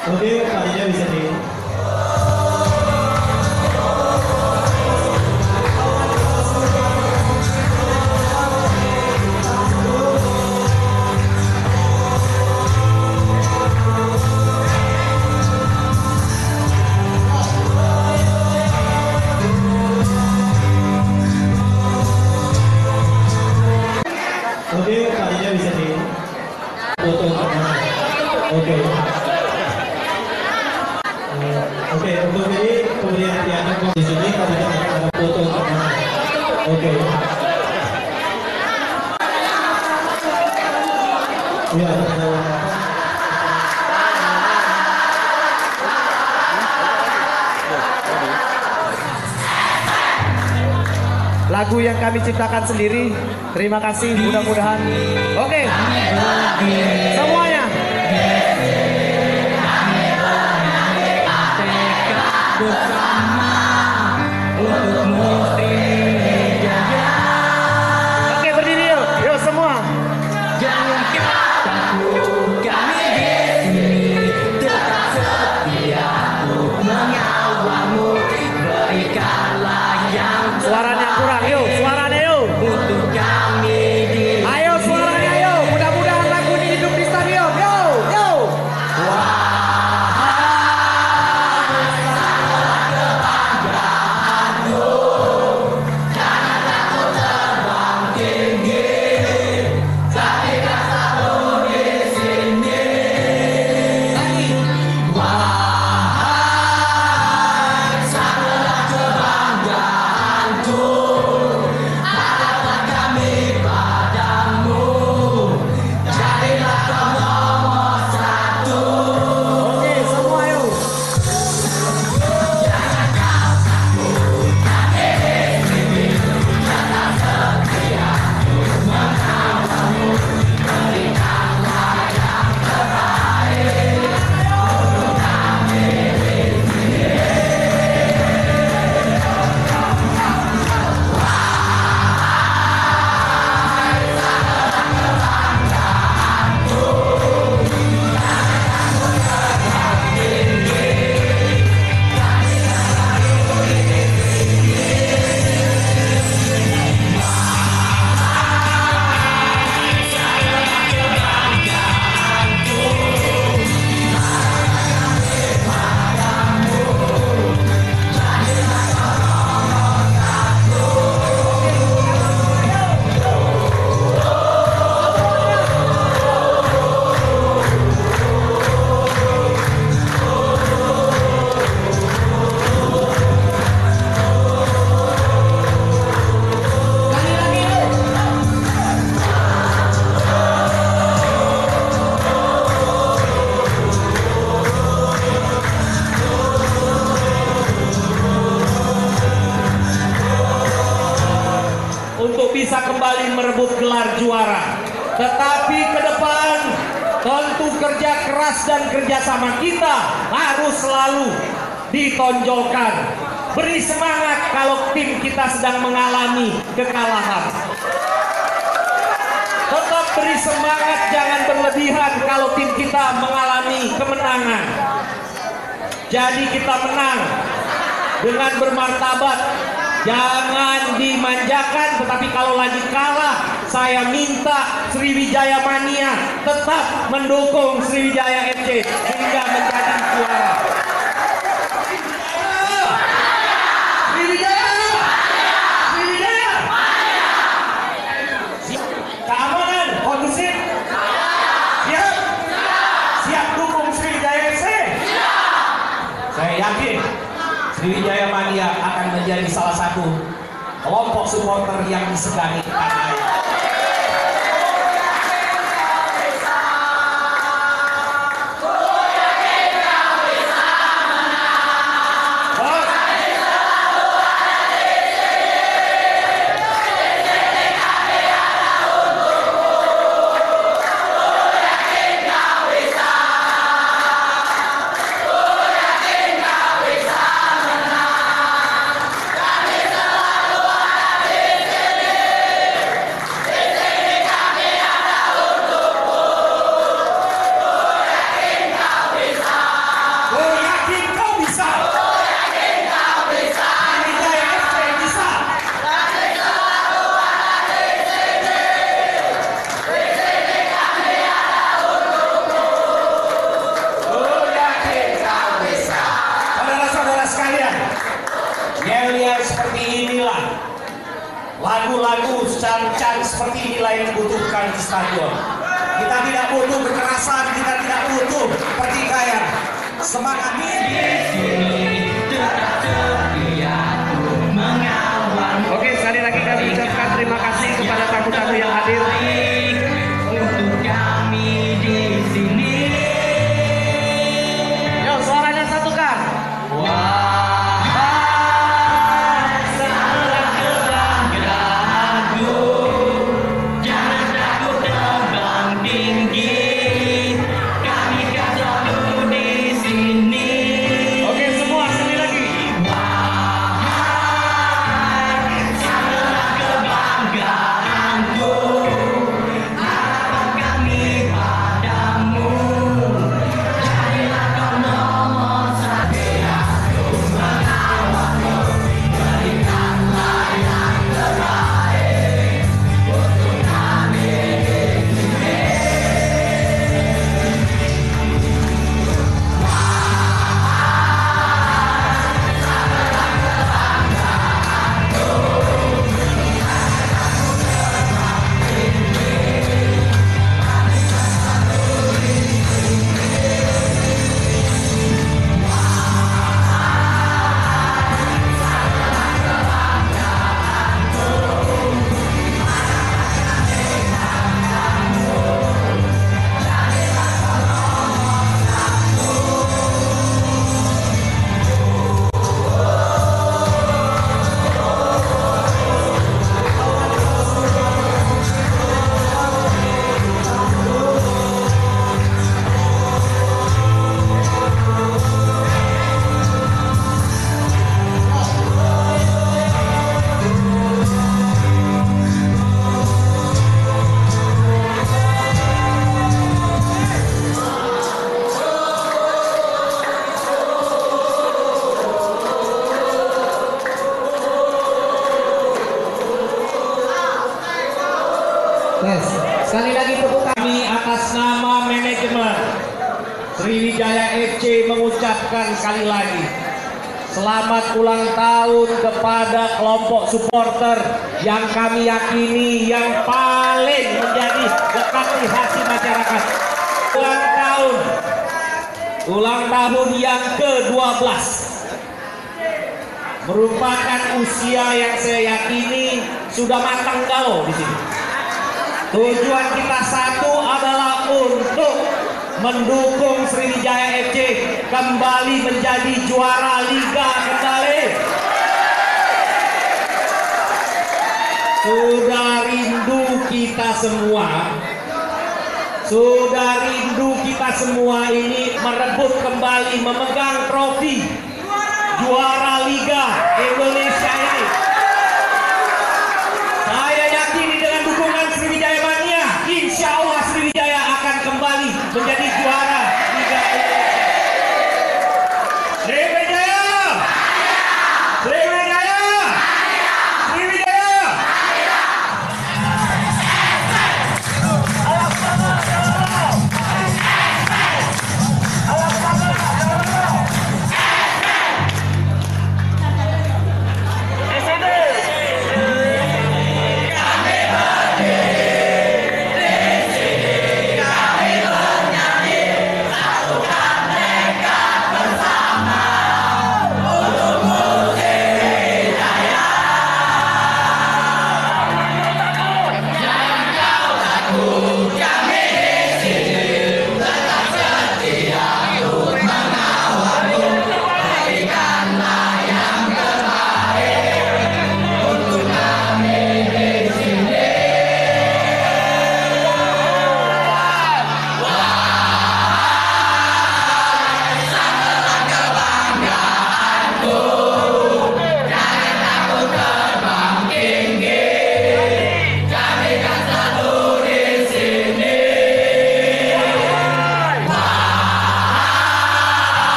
Oke, tadinya bisa di Lagu yang kami ciptakan sendiri. Terima kasih mudah-mudahan. Oke. Semuanya. Oke bisa kembali merebut gelar juara. Tetapi ke depan tentu kerja keras dan kerjasama kita harus selalu ditonjolkan. Beri semangat kalau tim kita sedang mengalami kekalahan. Tetap beri semangat, jangan berlebihan kalau tim kita mengalami kemenangan. Jadi kita menang dengan bermartabat. Jangan dimanjakan, tetapi kalau lagi kalah, saya minta Sriwijaya Mania tetap mendukung Sriwijaya FC hingga menjadi juara. Sriwijaya! Sriwijaya! Siap. Keamanan, kondusif? Siap? Siap dukung Sriwijaya FC? Saya yakin Sriwijaya Mania akan menjadi salah satu kelompok supporter yang disegani tanah air. Seperti inilah lagu-lagu can-can seperti inilah yang dibutuhkan di stadion. Kita tidak butuh kekerasan, kita tidak butuh pertikaian. Semangat Oke, Sriwijaya FC mengucapkan sekali lagi Selamat ulang tahun kepada kelompok supporter yang kami yakini yang paling menjadi lekat di hati masyarakat. Ulang tahun, ulang tahun yang ke-12 merupakan usia yang saya yakini sudah matang galau di sini. Tujuan kita satu adalah untuk mendukung Sriwijaya FC kembali menjadi juara liga kembali. Sudah rindu kita semua. Sudah rindu kita semua ini merebut kembali memegang trofi juara liga Indonesia ini. Saya yakini dengan dukungan Sriwijaya Mania, insya Allah Sriwijaya akan kembali menjadi